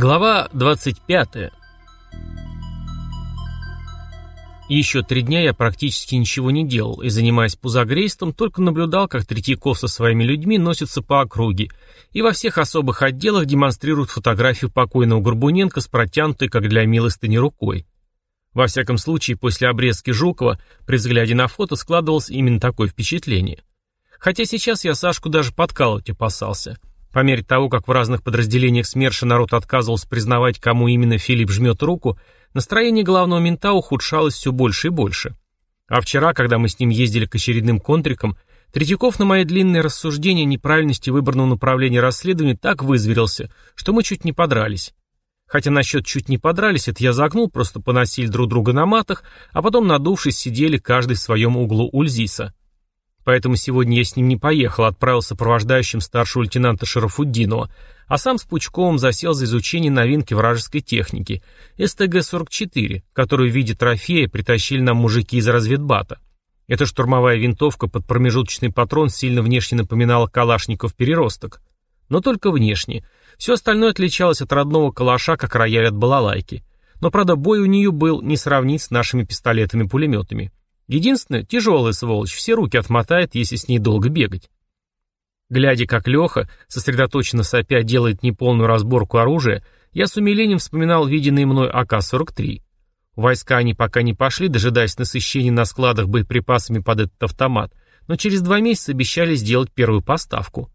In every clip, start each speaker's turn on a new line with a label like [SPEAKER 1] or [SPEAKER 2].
[SPEAKER 1] Глава 25. Еще три дня я практически ничего не делал и, занимаясь пузогрейством, только наблюдал, как Третьяков со своими людьми носится по округе и во всех особых отделах демонстрируют фотографию покойного Горбуненко с протянутой, как для милостыни, рукой. Во всяком случае, после обрезки Жукова, при взгляде на фото складывалось именно такое впечатление. Хотя сейчас я Сашку даже подкалывать опасался – по мере того, как в разных подразделениях СМЕРШа народ отказывался признавать, кому именно Филипп жмет руку, настроение главного мента ухудшалось все больше и больше. А вчера, когда мы с ним ездили к очередным контрикам, Третьяков на мои длинные рассуждения неправильности выбранного направления расследования так вызверился, что мы чуть не подрались. Хотя насчет чуть не подрались, это я загнул, просто поносили друг друга на матах, а потом, надувшись, сидели каждый в своем углу Ульзиса. Поэтому сегодня я с ним не поехал, а отправился провождающим старшего лейтенанта Шарафуддинова, а сам с Пучковым засел за изучение новинки вражеской техники СТГ-44, которую в виде трофея притащили нам мужики из разведбата. Эта штурмовая винтовка под промежуточный патрон сильно внешне напоминала калашников переросток. Но только внешне. Все остальное отличалось от родного калаша, как рояль от балалайки. Но, правда, бой у нее был не сравнить с нашими пистолетами-пулеметами. Единственное, тяжелая сволочь, все руки отмотает, если с ней долго бегать. Глядя, как Леха, сосредоточенно сопя, делает неполную разборку оружия, я с умилением вспоминал виденный мной АК-43. Войска они пока не пошли, дожидаясь насыщения на складах боеприпасами под этот автомат, но через два месяца обещали сделать первую поставку.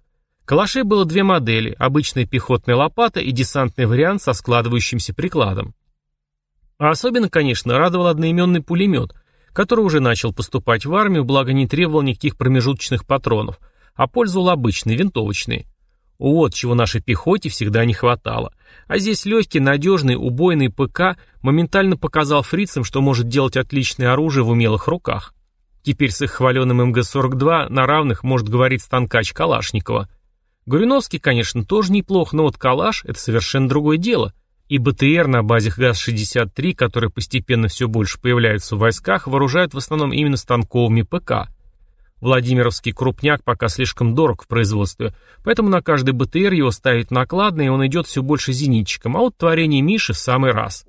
[SPEAKER 1] Калашей было две модели, обычная пехотная лопата и десантный вариант со складывающимся прикладом. А особенно, конечно, радовал одноименный пулемет, который уже начал поступать в армию, благо не требовал никаких промежуточных патронов, а пользовал обычные, винтовочные. Вот чего нашей пехоте всегда не хватало. А здесь легкий, надежный, убойный ПК моментально показал фрицам, что может делать отличное оружие в умелых руках. Теперь с их хваленым МГ-42 на равных может говорить станкач Калашникова. Горюновский, конечно, тоже неплох, но вот Калаш — это совершенно другое дело — и БТР на базе ГАЗ-63, которые постепенно все больше появляются в войсках, вооружают в основном именно станковыми ПК. Владимировский крупняк пока слишком дорог в производстве, поэтому на каждый БТР его ставят накладно, и он идет все больше зенитчиком, а вот творение Миши в самый раз.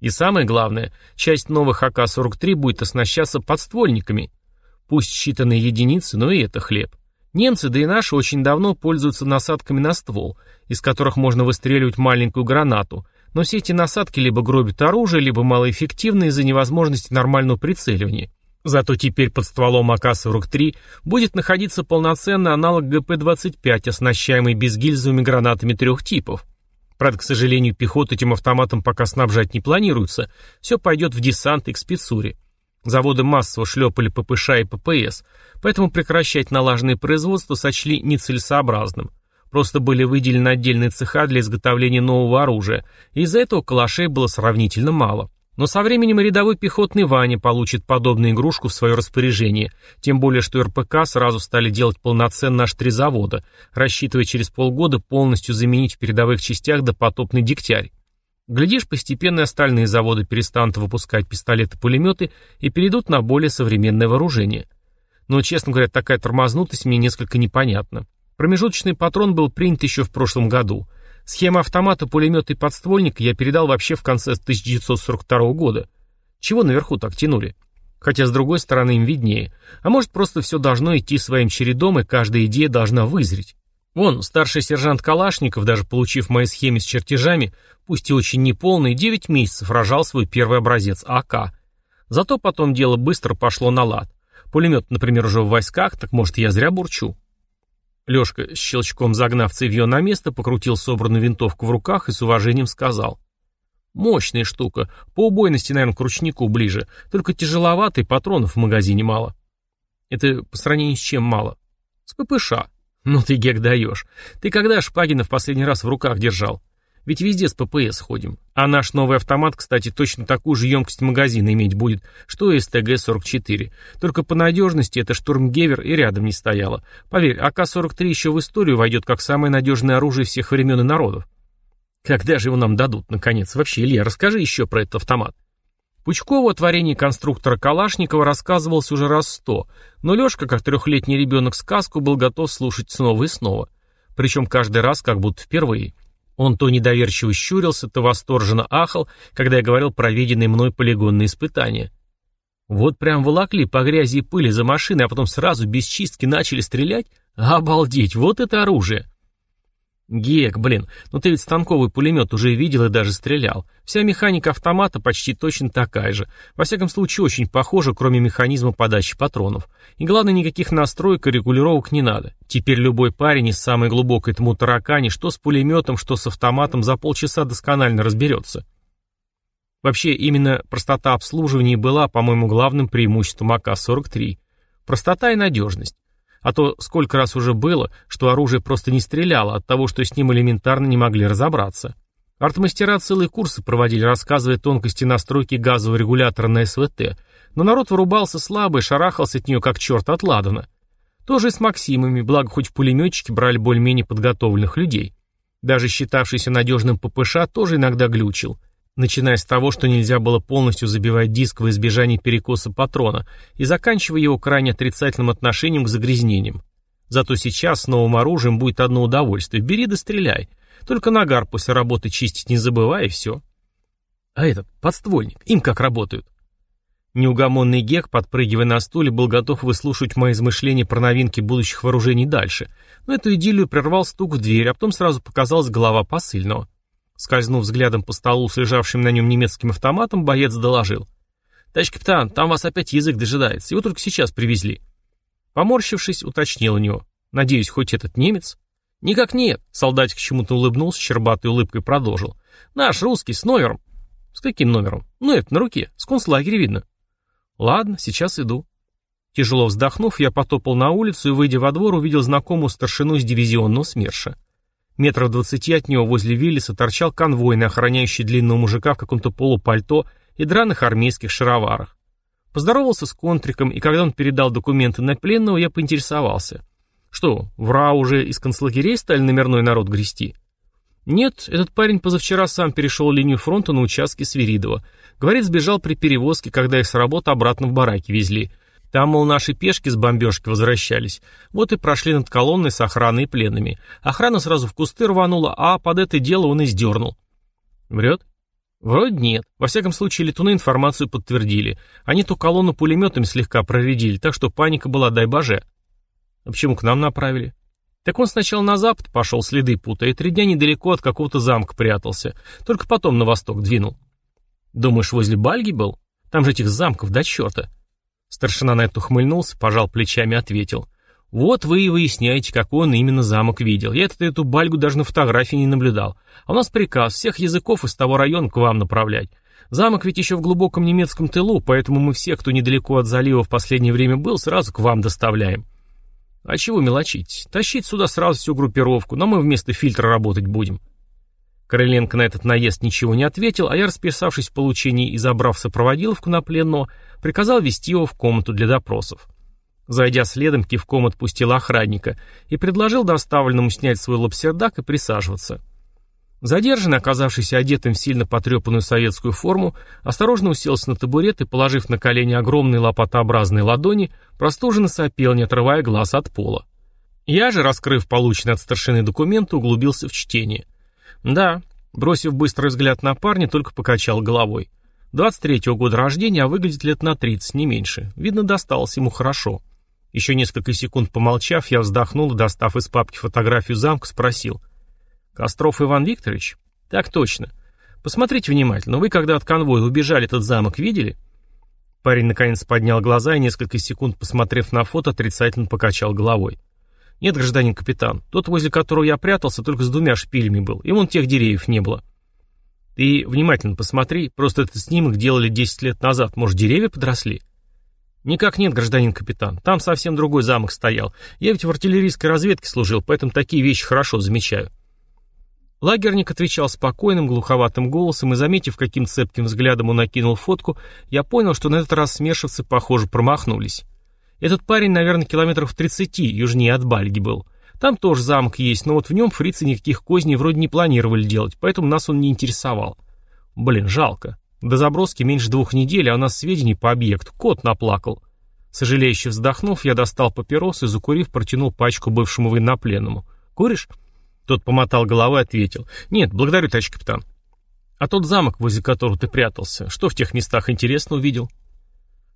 [SPEAKER 1] И самое главное, часть новых АК-43 будет оснащаться подствольниками. Пусть считанные единицы, но и это хлеб. Немцы, да и наши, очень давно пользуются насадками на ствол, из которых можно выстреливать маленькую гранату, но все эти насадки либо гробят оружие, либо малоэффективны из-за невозможности нормального прицеливания. Зато теперь под стволом АК-43 будет находиться полноценный аналог ГП-25, оснащаемый безгильзовыми гранатами трех типов. Правда, к сожалению, пехоту этим автоматом пока снабжать не планируется, все пойдет в десант и к спецуре. Заводы массово шлепали ППШ и ППС, поэтому прекращать налаженное производство сочли нецелесообразным. Просто были выделены отдельные цеха для изготовления нового оружия, и из-за этого калашей было сравнительно мало. Но со временем рядовой пехотный Ваня получит подобную игрушку в свое распоряжение, тем более что РПК сразу стали делать полноценно аж три завода, рассчитывая через полгода полностью заменить в передовых частях допотопный дегтярь. Глядишь, постепенно остальные заводы перестанут выпускать пистолеты-пулеметы и перейдут на более современное вооружение. Но, честно говоря, такая тормознутость мне несколько непонятна. Промежуточный патрон был принят еще в прошлом году. Схема автомата, пулемета и подствольника я передал вообще в конце 1942 года. Чего наверху так тянули? Хотя, с другой стороны, им виднее. А может, просто все должно идти своим чередом, и каждая идея должна вызреть. Вон, старший сержант Калашников, даже получив мои схемы с чертежами, пусть и очень неполные, 9 месяцев рожал свой первый образец АК. Зато потом дело быстро пошло на лад. Пулемет, например, уже в войсках, так может я зря бурчу. Лешка, с щелчком загнав цевье на место, покрутил собранную винтовку в руках и с уважением сказал. «Мощная штука. По убойности, наверное, к ручнику ближе. Только тяжеловатый, патронов в магазине мало». «Это по сравнению с чем мало?» «С ППШ». «Ну ты, Гек, даешь. Ты когда Шпагина в последний раз в руках держал? Ведь везде с ППС ходим. А наш новый автомат, кстати, точно такую же емкость магазина иметь будет, что и СТГ-44. Только по надежности это штурмгевер и рядом не стояло. Поверь, АК-43 еще в историю войдет как самое надежное оружие всех времен и народов. Когда же его нам дадут, наконец? Вообще, Илья, расскажи еще про этот автомат. Пучкову о творении конструктора Калашникова рассказывалось уже раз сто, но Лешка, как трехлетний ребенок сказку, был готов слушать снова и снова. Причем каждый раз как будто впервые. Он то недоверчиво щурился, то восторженно ахал, когда я говорил про виденные мной полигонные испытания. Вот прям волокли по грязи и пыли за машиной, а потом сразу без чистки начали стрелять? Обалдеть, вот это оружие! Гек, блин, ну ты ведь станковый пулемет уже видел и даже стрелял. Вся механика автомата почти точно такая же. Во всяком случае, очень похожа, кроме механизма подачи патронов. И главное, никаких настроек и регулировок не надо. Теперь любой парень из самой глубокой тму таракани, что с пулеметом, что с автоматом, за полчаса досконально разберется. Вообще, именно простота обслуживания была, по-моему, главным преимуществом АК-43. Простота и надежность. А то сколько раз уже было, что оружие просто не стреляло от того, что с ним элементарно не могли разобраться. Артмастера целые курсы проводили, рассказывая тонкости настройки газового регулятора на СВТ, но народ вырубался слабо и шарахался от нее как черт от ладана. Тоже и с Максимами, благо хоть в пулеметчике брали более-менее подготовленных людей. Даже считавшийся надежным ППШ тоже иногда глючил начиная с того, что нельзя было полностью забивать диск во избежание перекоса патрона, и заканчивая его крайне отрицательным отношением к загрязнениям. Зато сейчас с новым оружием будет одно удовольствие. Бери да стреляй. Только нагар после работы чистить не забывай, и все. А этот, подствольник, им как работают? Неугомонный Гек, подпрыгивая на стуле, был готов выслушивать мои измышления про новинки будущих вооружений дальше, но эту идиллию прервал стук в дверь, а потом сразу показалась голова посыльного. Скользнув взглядом по столу с лежавшим на нем немецким автоматом, боец доложил. «Товарищ капитан, там вас опять язык дожидается. Его только сейчас привезли». Поморщившись, уточнил у него. «Надеюсь, хоть этот немец?» «Никак нет», — солдатик чему-то улыбнулся, щербатой улыбкой продолжил. «Наш русский, с номером». «С каким номером?» «Ну, это на руке, с концлагеря видно». «Ладно, сейчас иду». Тяжело вздохнув, я потопал на улицу и, выйдя во двор, увидел знакомую старшину из дивизионного СМЕРШа. Метров двадцати от него возле Виллиса торчал конвойный, охраняющий длинного мужика в каком-то полупальто и драных армейских шароварах. Поздоровался с контриком, и когда он передал документы на пленного, я поинтересовался. Что, вра уже из концлагерей стали номерной народ грести? Нет, этот парень позавчера сам перешел линию фронта на участке Свиридова. Говорит, сбежал при перевозке, когда их с работы обратно в бараки везли. Там, мол, наши пешки с бомбежки возвращались. Вот и прошли над колонной с охраной и пленными. Охрана сразу в кусты рванула, а под это дело он и сдернул. Врет? Вроде нет. Во всяком случае, летуны информацию подтвердили. Они ту колонну пулеметами слегка проредили, так что паника была, дай боже. А почему к нам направили? Так он сначала на запад пошел, следы путая, и три дня недалеко от какого-то замка прятался. Только потом на восток двинул. Думаешь, возле Бальги был? Там же этих замков до черта. Старшина на это ухмыльнулся, пожал плечами и ответил. «Вот вы и выясняете, какой он именно замок видел. Я эту, эту бальгу даже на фотографии не наблюдал. А у нас приказ всех языков из того района к вам направлять. Замок ведь еще в глубоком немецком тылу, поэтому мы все, кто недалеко от залива в последнее время был, сразу к вам доставляем». «А чего мелочить? Тащить сюда сразу всю группировку, но мы вместо фильтра работать будем». Крыленко на этот наезд ничего не ответил, а я, расписавшись в получении и забрав сопроводиловку на пленного, приказал вести его в комнату для допросов. Зайдя следом, кивком отпустил охранника и предложил доставленному снять свой лапсердак и присаживаться. Задержанный, оказавшийся одетым в сильно потрепанную советскую форму, осторожно уселся на табурет и, положив на колени огромные лопатообразные ладони, простуженно сопел, не отрывая глаз от пола. Я же, раскрыв полученный от старшины документы, углубился в чтение – да, бросив быстрый взгляд на парня, только покачал головой. 23-го года рождения, а выглядит лет на 30, не меньше. Видно, досталось ему хорошо. Еще несколько секунд помолчав, я вздохнул и, достав из папки фотографию замка, спросил. «Костров Иван Викторович?» «Так точно. Посмотрите внимательно. Вы, когда от конвоя убежали, этот замок видели?» Парень наконец поднял глаза и, несколько секунд посмотрев на фото, отрицательно покачал головой. «Нет, гражданин капитан, тот, возле которого я прятался, только с двумя шпилями был, и вон тех деревьев не было». «Ты внимательно посмотри, просто этот снимок делали 10 лет назад, может, деревья подросли?» «Никак нет, гражданин капитан, там совсем другой замок стоял. Я ведь в артиллерийской разведке служил, поэтому такие вещи хорошо замечаю». Лагерник отвечал спокойным, глуховатым голосом, и, заметив, каким цепким взглядом он накинул фотку, я понял, что на этот раз смешивцы, похоже, промахнулись. Этот парень, наверное, километров 30 южнее от Бальги был. Там тоже замок есть, но вот в нем фрицы никаких козней вроде не планировали делать, поэтому нас он не интересовал. Блин, жалко. До заброски меньше двух недель, а у нас сведений по объекту. Кот наплакал. Сожалеюще вздохнув, я достал папирос и, закурив, протянул пачку бывшему военнопленному. «Куришь?» Тот помотал головой и ответил. «Нет, благодарю, товарищ капитан». «А тот замок, возле которого ты прятался, что в тех местах интересно увидел?»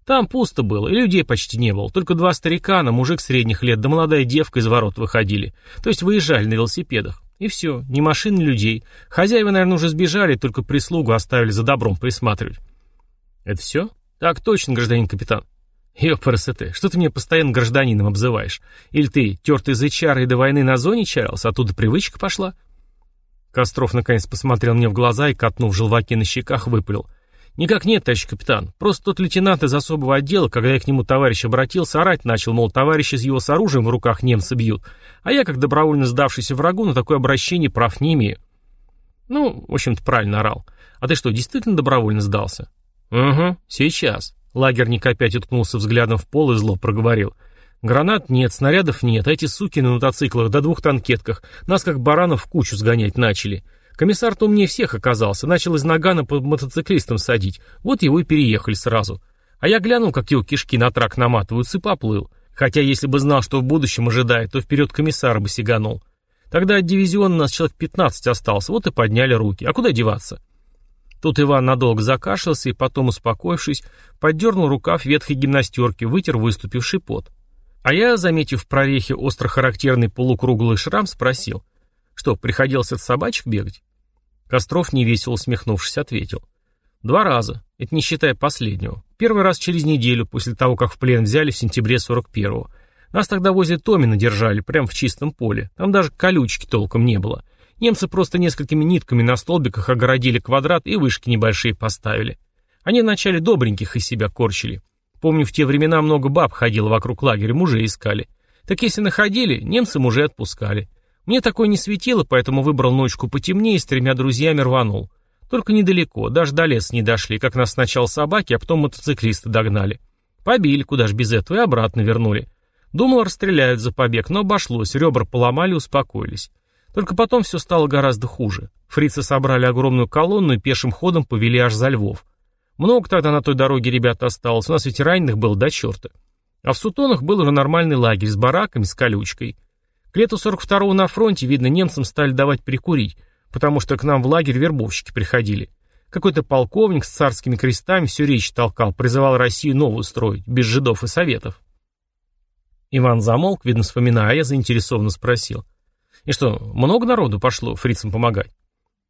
[SPEAKER 1] «Там пусто было, и людей почти не было. Только два старикана, мужик средних лет, да молодая девка из ворот выходили. То есть выезжали на велосипедах. И все, ни машин, ни людей. Хозяева, наверное, уже сбежали, только прислугу оставили за добром присматривать». «Это все?» «Так точно, гражданин капитан». «Ёпарасете, что ты мне постоянно гражданином обзываешь? Или ты, тертый зычар, и до войны на зоне чаялся, оттуда привычка пошла?» Костров наконец посмотрел мне в глаза и, катнув желваки на щеках, выпалил. «Никак нет, товарищ капитан. Просто тот лейтенант из особого отдела, когда я к нему товарищ обратился, орать начал, мол, товарищ из его с оружием в руках немцы бьют. А я, как добровольно сдавшийся врагу, на такое обращение прав не имею». «Ну, в общем-то, правильно орал. А ты что, действительно добровольно сдался?» «Угу, сейчас». Лагерник опять уткнулся взглядом в пол и зло проговорил. «Гранат нет, снарядов нет, а эти суки на мотоциклах до двух танкетках нас как баранов в кучу сгонять начали. Комиссар-то умнее всех оказался, начал из нагана под мотоциклистом садить, вот его и переехали сразу. А я глянул, как его кишки на трак наматываются, и поплыл. Хотя если бы знал, что в будущем ожидает, то вперед комиссара бы сиганул. Тогда от дивизиона нас человек 15 осталось, вот и подняли руки. А куда деваться?» Тут Иван надолго закашлялся и потом, успокоившись, поддернул рукав ветхой гимнастерки, вытер выступивший пот. А я, заметив в прорехе остро характерный полукруглый шрам, спросил, что, приходилось от собачек бегать? Костров, невесело усмехнувшись, ответил. Два раза, это не считая последнего. Первый раз через неделю, после того, как в плен взяли в сентябре 41-го. Нас тогда возле Томина держали, прямо в чистом поле. Там даже колючки толком не было. Немцы просто несколькими нитками на столбиках огородили квадрат и вышки небольшие поставили. Они вначале добреньких из себя корчили. Помню, в те времена много баб ходило вокруг лагеря, мужей искали. Так если находили, немцы мужей отпускали. Мне такое не светило, поэтому выбрал ночку потемнее и с тремя друзьями рванул. Только недалеко, даже до леса не дошли, как нас сначала собаки, а потом мотоциклисты догнали. Побили, куда ж без этого, и обратно вернули. Думал, расстреляют за побег, но обошлось, ребра поломали, успокоились. Только потом все стало гораздо хуже. Фрицы собрали огромную колонну и пешим ходом повели аж за Львов. Много тогда на той дороге ребят осталось, у нас ведь раненых было до черта. А в Сутонах был уже нормальный лагерь с бараками, с колючкой. К лету 42-го на фронте, видно, немцам стали давать прикурить, потому что к нам в лагерь вербовщики приходили. Какой-то полковник с царскими крестами все речь толкал, призывал Россию новую строить, без жидов и советов. Иван замолк, видно, вспоминая, а я заинтересованно спросил. И что, много народу пошло фрицам помогать?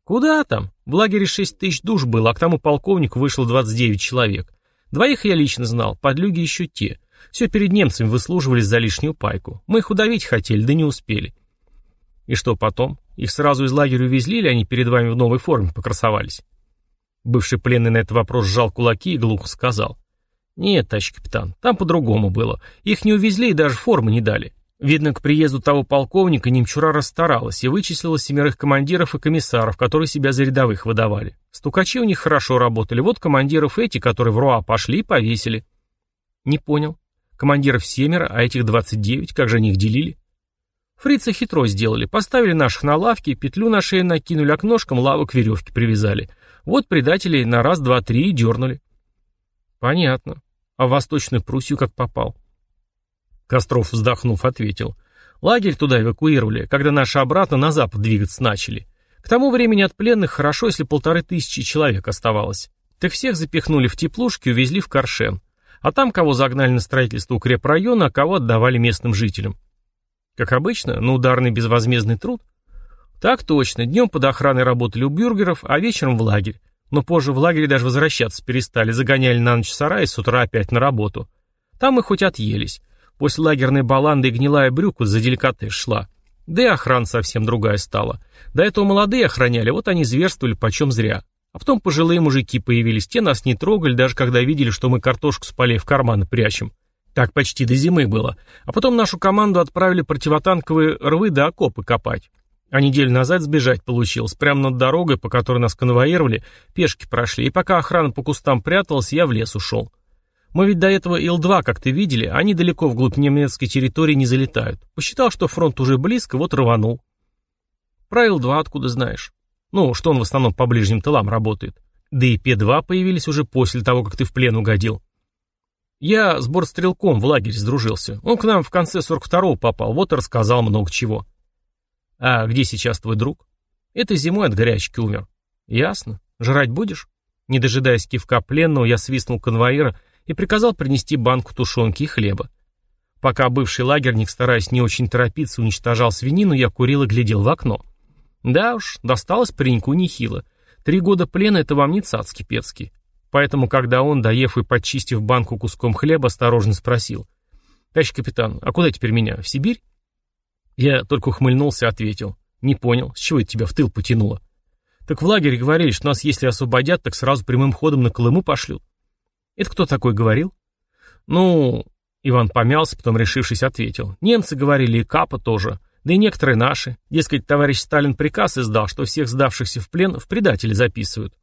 [SPEAKER 1] Куда там? В лагере 6 тысяч душ было, а к тому полковнику вышло 29 человек. Двоих я лично знал, подлюги еще те. Все перед немцами выслуживались за лишнюю пайку. Мы их удавить хотели, да не успели. И что потом? Их сразу из лагеря увезли или они перед вами в новой форме покрасовались? Бывший пленный на этот вопрос сжал кулаки и глухо сказал. Нет, товарищ капитан, там по-другому было. Их не увезли и даже формы не дали. Видно, к приезду того полковника немчура расстаралась и вычислила семерых командиров и комиссаров, которые себя за рядовых выдавали. Стукачи у них хорошо работали, вот командиров эти, которые в Руа пошли, повесили. Не понял. Командиров семеро, а этих двадцать девять, как же они их делили? Фрицы хитро сделали, поставили наших на лавки, петлю на шею накинули, а к ножкам лавок веревки привязали. Вот предателей на раз, два, три и дернули. Понятно. А в Восточную Пруссию как попал? Костров, вздохнув, ответил. Лагерь туда эвакуировали, когда наши обратно на запад двигаться начали. К тому времени от пленных хорошо, если полторы тысячи человек оставалось. Так всех запихнули в теплушки и увезли в Каршен. А там кого загнали на строительство укрепрайона, а кого отдавали местным жителям. Как обычно, на ударный безвозмездный труд. Так точно, днем под охраной работали у бюргеров, а вечером в лагерь. Но позже в лагере даже возвращаться перестали, загоняли на ночь сарай и с утра опять на работу. Там мы хоть отъелись. После лагерной баланды и гнилая брюку за деликатес шла. Да и охрана совсем другая стала. До этого молодые охраняли, вот они зверствовали почем зря. А потом пожилые мужики появились, те нас не трогали, даже когда видели, что мы картошку с полей в карманы прячем. Так почти до зимы было. А потом нашу команду отправили противотанковые рвы до окопы копать. А неделю назад сбежать получилось. Прямо над дорогой, по которой нас конвоировали, пешки прошли. И пока охрана по кустам пряталась, я в лес ушел. Мы ведь до этого Ил-2, как ты видели, они далеко вглубь немецкой территории не залетают. Посчитал, что фронт уже близко, вот рванул. Про Ил-2 откуда знаешь? Ну, что он в основном по ближним тылам работает. Да и П-2 появились уже после того, как ты в плен угодил. Я с бортстрелком в лагерь сдружился. Он к нам в конце 42-го попал, вот и рассказал много чего. А где сейчас твой друг? Это зимой от горячки умер. Ясно. Жрать будешь? Не дожидаясь кивка пленного, я свистнул конвоира и приказал принести банку тушенки и хлеба. Пока бывший лагерник, стараясь не очень торопиться, уничтожал свинину, я курил и глядел в окно. Да уж, досталось пареньку нехило. Три года плена — это вам не цацки пецкий. Поэтому, когда он, доев и подчистив банку куском хлеба, осторожно спросил. «Товарищ капитан, а куда теперь меня? В Сибирь?» Я только ухмыльнулся и ответил. «Не понял, с чего это тебя в тыл потянуло?» «Так в лагере говорили, что нас, если освободят, так сразу прямым ходом на Колыму пошлют». «Это кто такой говорил?» «Ну...» Иван помялся, потом, решившись, ответил. «Немцы говорили, и Капа тоже. Да и некоторые наши. Дескать, товарищ Сталин приказ издал, что всех сдавшихся в плен в предатели записывают.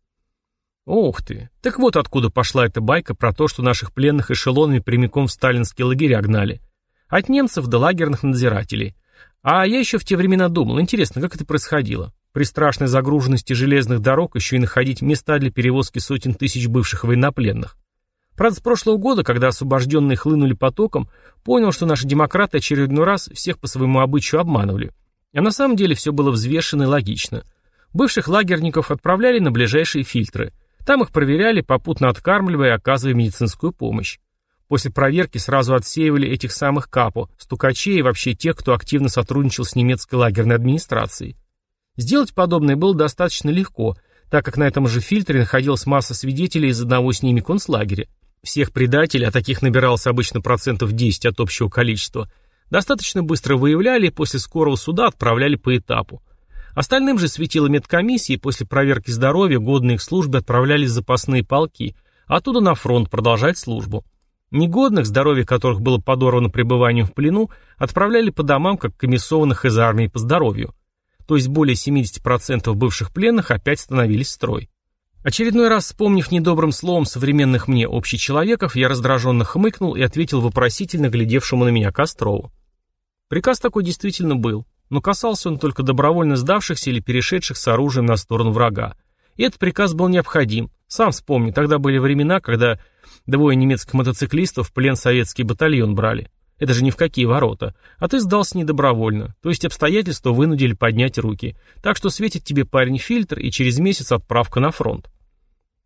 [SPEAKER 1] Ух ты. Так вот откуда пошла эта байка про то, что наших пленных эшелонами прямиком в сталинские лагеря гнали. От немцев до лагерных надзирателей. А я еще в те времена думал, интересно, как это происходило. При страшной загруженности железных дорог еще и находить места для перевозки сотен тысяч бывших военнопленных. Правда, с прошлого года, когда освобожденные хлынули потоком, понял, что наши демократы очередной раз всех по своему обычаю обманывали. А на самом деле все было взвешено и логично. Бывших лагерников отправляли на ближайшие фильтры – там их проверяли, попутно откармливая и оказывая медицинскую помощь. После проверки сразу отсеивали этих самых капо, стукачей и вообще тех, кто активно сотрудничал с немецкой лагерной администрацией. Сделать подобное было достаточно легко, так как на этом же фильтре находилась масса свидетелей из одного с ними концлагеря. Всех предателей, а таких набиралось обычно процентов 10 от общего количества, достаточно быстро выявляли и после скорого суда отправляли по этапу. Остальным же светила медкомиссии, после проверки здоровья годные к службе отправлялись запасные полки, оттуда на фронт продолжать службу. Негодных, здоровье которых было подорвано пребыванием в плену, отправляли по домам как комиссованных из армии по здоровью. То есть более 70% бывших пленных опять становились в строй. Очередной раз вспомнив недобрым словом современных мне общечеловеков, я раздраженно хмыкнул и ответил вопросительно глядевшему на меня Кострову. Приказ такой действительно был но касался он только добровольно сдавшихся или перешедших с оружием на сторону врага. И этот приказ был необходим. Сам вспомни, тогда были времена, когда двое немецких мотоциклистов в плен советский батальон брали. Это же ни в какие ворота. А ты сдался недобровольно. То есть обстоятельства вынудили поднять руки. Так что светит тебе парень фильтр и через месяц отправка на фронт.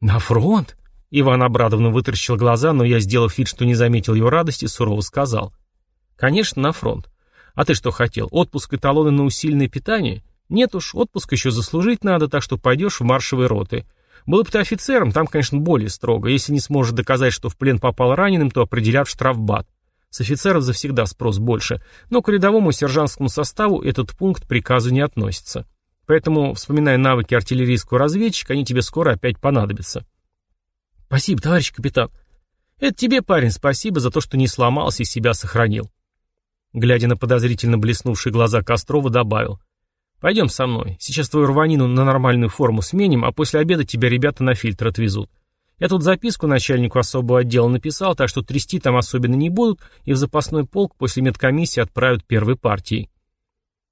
[SPEAKER 1] На фронт? Иван обрадованно вытаращил глаза, но я, сделав вид, что не заметил его радости, сурово сказал. Конечно, на фронт. А ты что хотел? Отпуск и талоны на усиленное питание? Нет уж, отпуск еще заслужить надо, так что пойдешь в маршевые роты. Был бы ты офицером, там, конечно, более строго. Если не сможешь доказать, что в плен попал раненым, то определят штрафбат. С офицеров завсегда спрос больше, но к рядовому сержантскому составу этот пункт приказу не относится. Поэтому, вспоминая навыки артиллерийского разведчика, они тебе скоро опять понадобятся. Спасибо, товарищ капитан. Это тебе, парень, спасибо за то, что не сломался и себя сохранил. Глядя на подозрительно блеснувшие глаза Кострова, добавил. «Пойдем со мной. Сейчас твою рванину на нормальную форму сменим, а после обеда тебя ребята на фильтр отвезут. Я тут записку начальнику особого отдела написал, так что трясти там особенно не будут, и в запасной полк после медкомиссии отправят первой партией».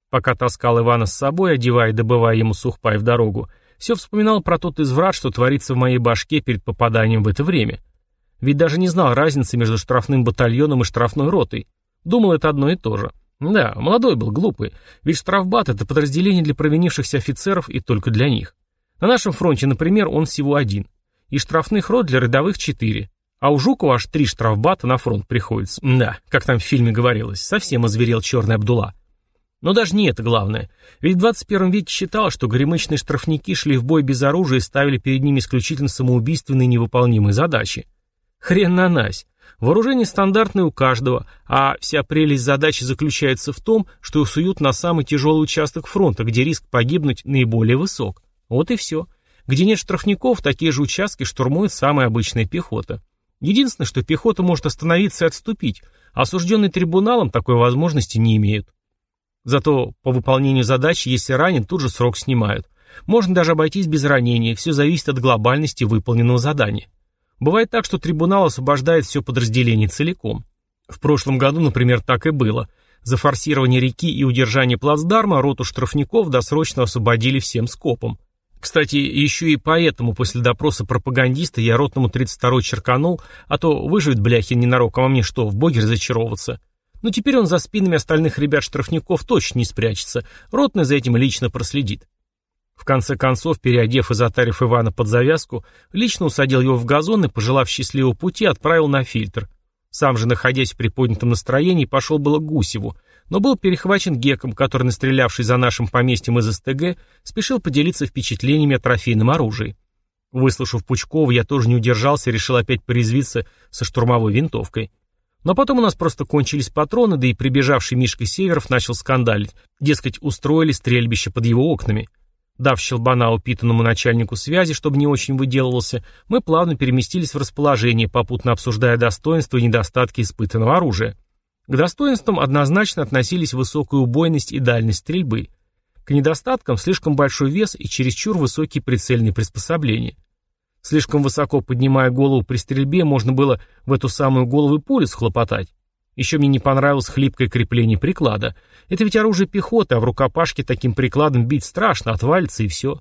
[SPEAKER 1] Пока таскал Ивана с собой, одевая и добывая ему сухпай в дорогу, все вспоминал про тот изврат, что творится в моей башке перед попаданием в это время. Ведь даже не знал разницы между штрафным батальоном и штрафной ротой. Думал, это одно и то же. Да, молодой был, глупый. Ведь штрафбат — это подразделение для провинившихся офицеров и только для них. На нашем фронте, например, он всего один. И штрафных рот для рядовых четыре. А у Жукова аж три штрафбата на фронт приходится. Да, как там в фильме говорилось, совсем озверел черный Абдула. Но даже не это главное. Ведь в 21 веке считалось, что горемычные штрафники шли в бой без оружия и ставили перед ними исключительно самоубийственные невыполнимые задачи. Хрен на нась. Вооружение стандартное у каждого, а вся прелесть задачи заключается в том, что суют на самый тяжелый участок фронта, где риск погибнуть наиболее высок. Вот и все. Где нет штрафников, такие же участки штурмует самая обычная пехота. Единственное, что пехота может остановиться и отступить, а осужденные трибуналом такой возможности не имеют. Зато по выполнению задачи, если ранен, тут же срок снимают. Можно даже обойтись без ранения, все зависит от глобальности выполненного задания. Бывает так, что трибунал освобождает все подразделение целиком. В прошлом году, например, так и было. За форсирование реки и удержание плацдарма роту штрафников досрочно освободили всем скопом. Кстати, еще и поэтому после допроса пропагандиста я ротному 32-й черканул, а то выживет бляхи ненароком, а мне что, в боге разочаровываться. Но теперь он за спинами остальных ребят-штрафников точно не спрячется, ротный за этим лично проследит. В конце концов, переодев и затарив Ивана под завязку, лично усадил его в газон и, пожелав счастливого пути, отправил на фильтр. Сам же, находясь в приподнятом настроении, пошел было к Гусеву, но был перехвачен Геком, который, настрелявший за нашим поместьем из СТГ, спешил поделиться впечатлениями о трофейном оружии. Выслушав Пучкова, я тоже не удержался и решил опять порезвиться со штурмовой винтовкой. Но потом у нас просто кончились патроны, да и прибежавший Мишка Северов начал скандалить. Дескать, устроили стрельбище под его окнами. Дав щелбана упитанному начальнику связи, чтобы не очень выделывался, мы плавно переместились в расположение, попутно обсуждая достоинства и недостатки испытанного оружия. К достоинствам однозначно относились высокая убойность и дальность стрельбы. К недостаткам слишком большой вес и чересчур высокие прицельные приспособления. Слишком высоко поднимая голову при стрельбе, можно было в эту самую голову и пулю схлопотать. Еще мне не понравилось хлипкое крепление приклада. Это ведь оружие пехоты, а в рукопашке таким прикладом бить страшно, отвалится и все.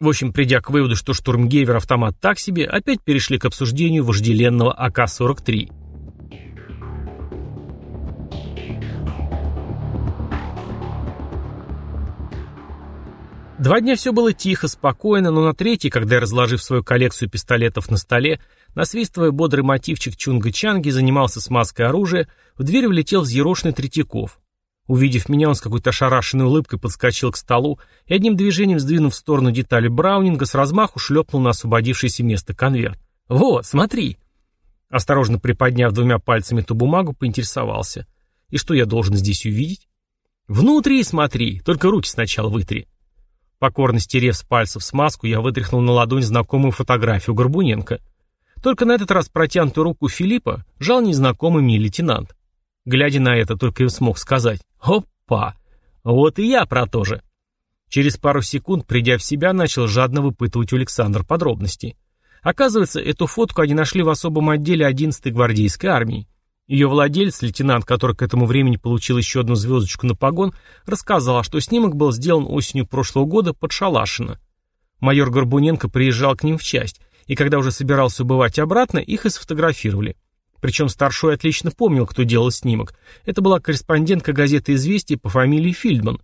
[SPEAKER 1] В общем, придя к выводу, что штурмгейвер автомат так себе, опять перешли к обсуждению вожделенного АК-43. Два дня все было тихо, спокойно, но на третий, когда я, разложив свою коллекцию пистолетов на столе, насвистывая бодрый мотивчик Чунга-Чанги, занимался смазкой оружия, в дверь влетел взъерошенный Третьяков. Увидев меня, он с какой-то ошарашенной улыбкой подскочил к столу и одним движением, сдвинув в сторону детали Браунинга, с размаху шлепнул на освободившееся место конверт. «Вот, смотри!» Осторожно приподняв двумя пальцами ту бумагу, поинтересовался. «И что я должен здесь увидеть?» «Внутри смотри, только руки сначала вытри». Покорно стерев с пальцев смазку, я вытряхнул на ладонь знакомую фотографию Горбуненко. Только на этот раз протянутую руку Филиппа жал незнакомый мне лейтенант. Глядя на это, только и смог сказать «Опа! Вот и я про то же!» Через пару секунд, придя в себя, начал жадно выпытывать у Александра подробности. Оказывается, эту фотку они нашли в особом отделе 11-й гвардейской армии. Ее владелец, лейтенант, который к этому времени получил еще одну звездочку на погон, рассказал, что снимок был сделан осенью прошлого года под Шалашино. Майор Горбуненко приезжал к ним в часть, и когда уже собирался убывать обратно, их и сфотографировали. Причем старшой отлично помнил, кто делал снимок. Это была корреспондентка газеты «Известия» по фамилии Фильдман.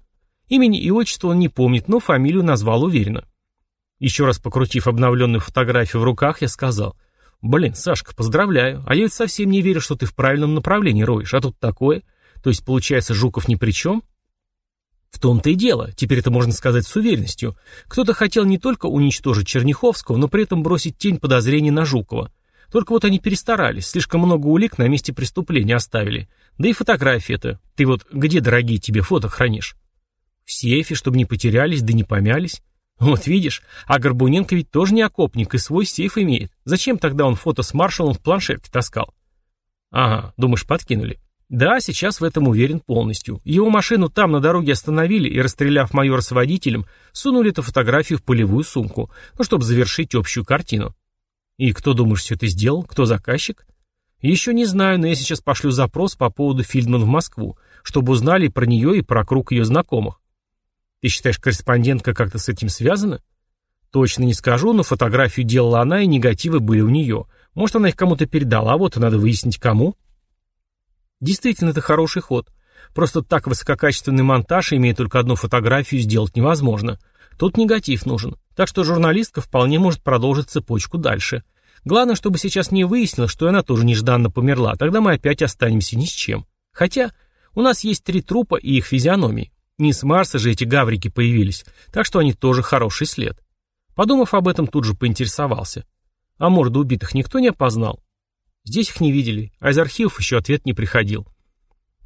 [SPEAKER 1] Имени и отчество он не помнит, но фамилию назвал уверенно. Еще раз покрутив обновленную фотографию в руках, я сказал – «Блин, Сашка, поздравляю. А я ведь совсем не верю, что ты в правильном направлении роешь. А тут такое. То есть, получается, Жуков ни при чем?» В том-то и дело, теперь это можно сказать с уверенностью. Кто-то хотел не только уничтожить Черняховского, но при этом бросить тень подозрений на Жукова. Только вот они перестарались, слишком много улик на месте преступления оставили. Да и фотографии-то. Ты вот где, дорогие, тебе фото хранишь? В сейфе, чтобы не потерялись, да не помялись. Вот видишь, а Горбуненко ведь тоже не окопник и свой сейф имеет. Зачем тогда он фото с маршалом в планшетке таскал? Ага, думаешь, подкинули? Да, сейчас в этом уверен полностью. Его машину там на дороге остановили и, расстреляв майора с водителем, сунули эту фотографию в полевую сумку, ну, чтобы завершить общую картину. И кто, думаешь, все это сделал? Кто заказчик? Еще не знаю, но я сейчас пошлю запрос по поводу Фильдман в Москву, чтобы узнали про нее и про круг ее знакомых. Ты считаешь, корреспондентка как-то с этим связана? Точно не скажу, но фотографию делала она, и негативы были у нее. Может, она их кому-то передала, а вот надо выяснить, кому. Действительно, это хороший ход. Просто так высококачественный монтаж, имея только одну фотографию, сделать невозможно. Тут негатив нужен. Так что журналистка вполне может продолжить цепочку дальше. Главное, чтобы сейчас не выяснилось, что она тоже нежданно померла, тогда мы опять останемся ни с чем. Хотя у нас есть три трупа и их физиономии. Не с Марса же эти гаврики появились, так что они тоже хороший след. Подумав об этом, тут же поинтересовался. А морды убитых никто не опознал? Здесь их не видели, а из архивов еще ответ не приходил.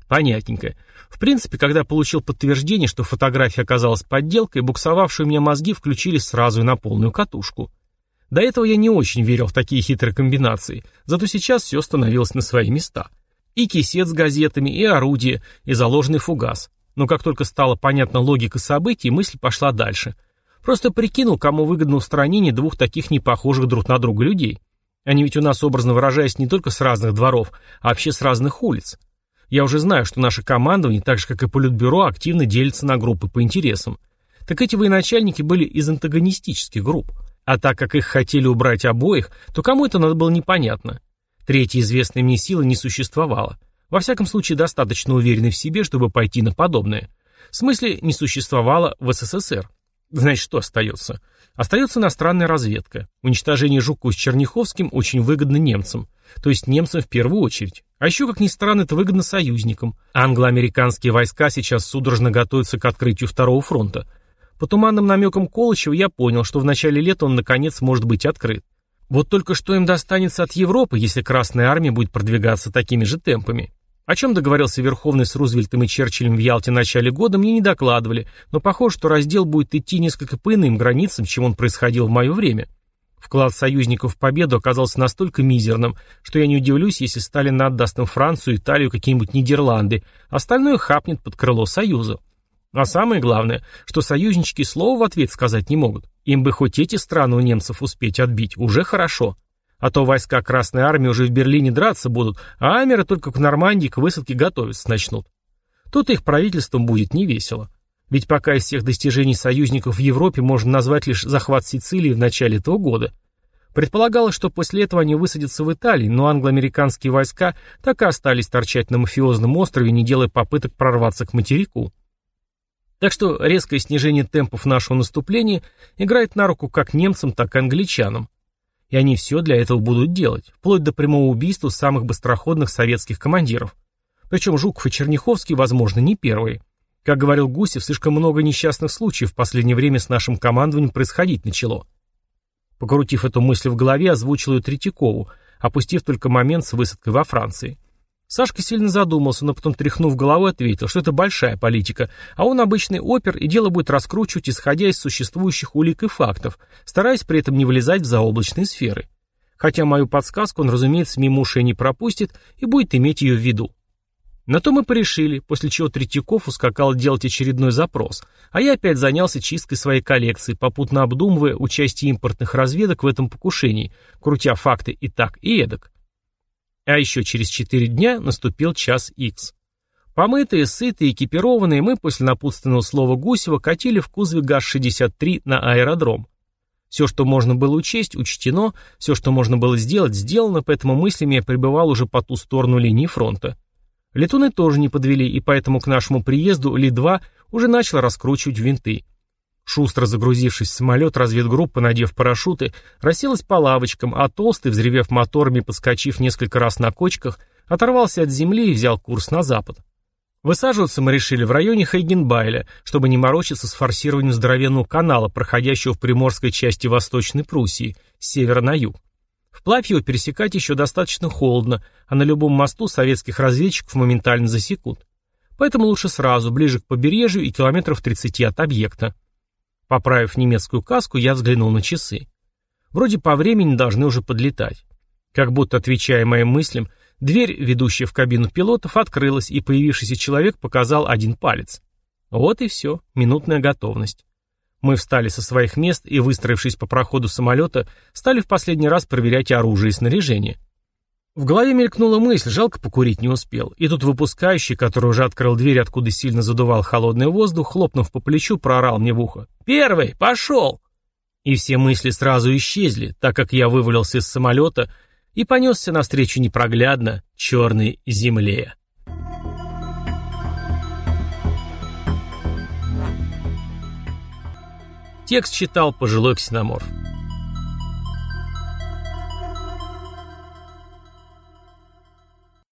[SPEAKER 1] Понятненько. В принципе, когда получил подтверждение, что фотография оказалась подделкой, буксовавшие у меня мозги включились сразу и на полную катушку. До этого я не очень верил в такие хитрые комбинации, зато сейчас все становилось на свои места. И кисет с газетами, и орудие, и заложенный фугас. Но как только стала понятна логика событий, мысль пошла дальше. Просто прикинул, кому выгодно устранение двух таких непохожих друг на друга людей. Они ведь у нас, образно выражаясь, не только с разных дворов, а вообще с разных улиц. Я уже знаю, что наше командование, так же как и Политбюро, активно делится на группы по интересам. Так эти военачальники были из антагонистических групп. А так как их хотели убрать обоих, то кому это надо было непонятно. Третьей известной мне силы не существовало. Во всяком случае, достаточно уверенный в себе, чтобы пойти на подобное. В смысле, не существовало в СССР. Значит, что остается? Остается иностранная разведка. Уничтожение Жукова с Черняховским очень выгодно немцам. То есть немцам в первую очередь. А еще, как ни странно, это выгодно союзникам. Англо-американские войска сейчас судорожно готовятся к открытию Второго фронта. По туманным намекам Колычева я понял, что в начале лета он наконец может быть открыт. Вот только что им достанется от Европы, если Красная Армия будет продвигаться такими же темпами. О чем договорился Верховный с Рузвельтом и Черчиллем в Ялте в начале года, мне не докладывали, но похоже, что раздел будет идти несколько по иным границам, чем он происходил в мое время. Вклад союзников в победу оказался настолько мизерным, что я не удивлюсь, если Сталин отдаст им Францию, Италию, какие-нибудь Нидерланды, остальное хапнет под крыло Союза. А самое главное, что союзнички слова в ответ сказать не могут. Им бы хоть эти страны у немцев успеть отбить, уже хорошо. А то войска Красной Армии уже в Берлине драться будут, а Амеры только к Нормандии к высадке готовиться начнут. Тут их правительством будет невесело. Ведь пока из всех достижений союзников в Европе можно назвать лишь захват Сицилии в начале этого года. Предполагалось, что после этого они высадятся в Италии, но англо-американские войска так и остались торчать на мафиозном острове, не делая попыток прорваться к материку. Так что резкое снижение темпов нашего наступления играет на руку как немцам, так и англичанам. И они все для этого будут делать, вплоть до прямого убийства самых быстроходных советских командиров. Причем Жуков и Черняховский, возможно, не первые. Как говорил Гусев, слишком много несчастных случаев в последнее время с нашим командованием происходить начало. Покрутив эту мысль в голове, озвучил ее Третьякову, опустив только момент с высадкой во Франции. Сашка сильно задумался, но потом, тряхнув головой, ответил, что это большая политика, а он обычный опер, и дело будет раскручивать, исходя из существующих улик и фактов, стараясь при этом не влезать в заоблачные сферы. Хотя мою подсказку он, разумеется, мимо ушей не пропустит и будет иметь ее в виду. На то мы порешили, после чего Третьяков ускакал делать очередной запрос, а я опять занялся чисткой своей коллекции, попутно обдумывая участие импортных разведок в этом покушении, крутя факты и так, и эдак. А еще через четыре дня наступил час Икс. Помытые, сытые, экипированные, мы после напутственного слова Гусева катили в кузове ГАЗ-63 на аэродром. Все, что можно было учесть, учтено, все, что можно было сделать, сделано, поэтому мыслями я пребывал уже по ту сторону линии фронта. Летуны тоже не подвели, и поэтому к нашему приезду Ли-2 уже начал раскручивать винты. Шустро загрузившись в самолет, разведгруппа, надев парашюты, расселась по лавочкам, а толстый, взревев моторами подскочив несколько раз на кочках, оторвался от земли и взял курс на запад. Высаживаться мы решили в районе Хайгенбайля, чтобы не морочиться с форсированием здоровенного канала, проходящего в приморской части Восточной Пруссии, с севера на юг. Вплавь его пересекать еще достаточно холодно, а на любом мосту советских разведчиков моментально засекут. Поэтому лучше сразу, ближе к побережью и километров 30 от объекта. Поправив немецкую каску, я взглянул на часы. Вроде по времени должны уже подлетать. Как будто отвечая моим мыслям, дверь, ведущая в кабину пилотов, открылась, и появившийся человек показал один палец. Вот и все, минутная готовность. Мы встали со своих мест и, выстроившись по проходу самолета, стали в последний раз проверять оружие и снаряжение. В голове мелькнула мысль, жалко покурить не успел. И тут выпускающий, который уже открыл дверь, откуда сильно задувал холодный воздух, хлопнув по плечу, проорал мне в ухо. «Первый! Пошел!» И все мысли сразу исчезли, так как я вывалился из самолета и понесся навстречу непроглядно черной земле. Текст читал пожилой ксеноморф.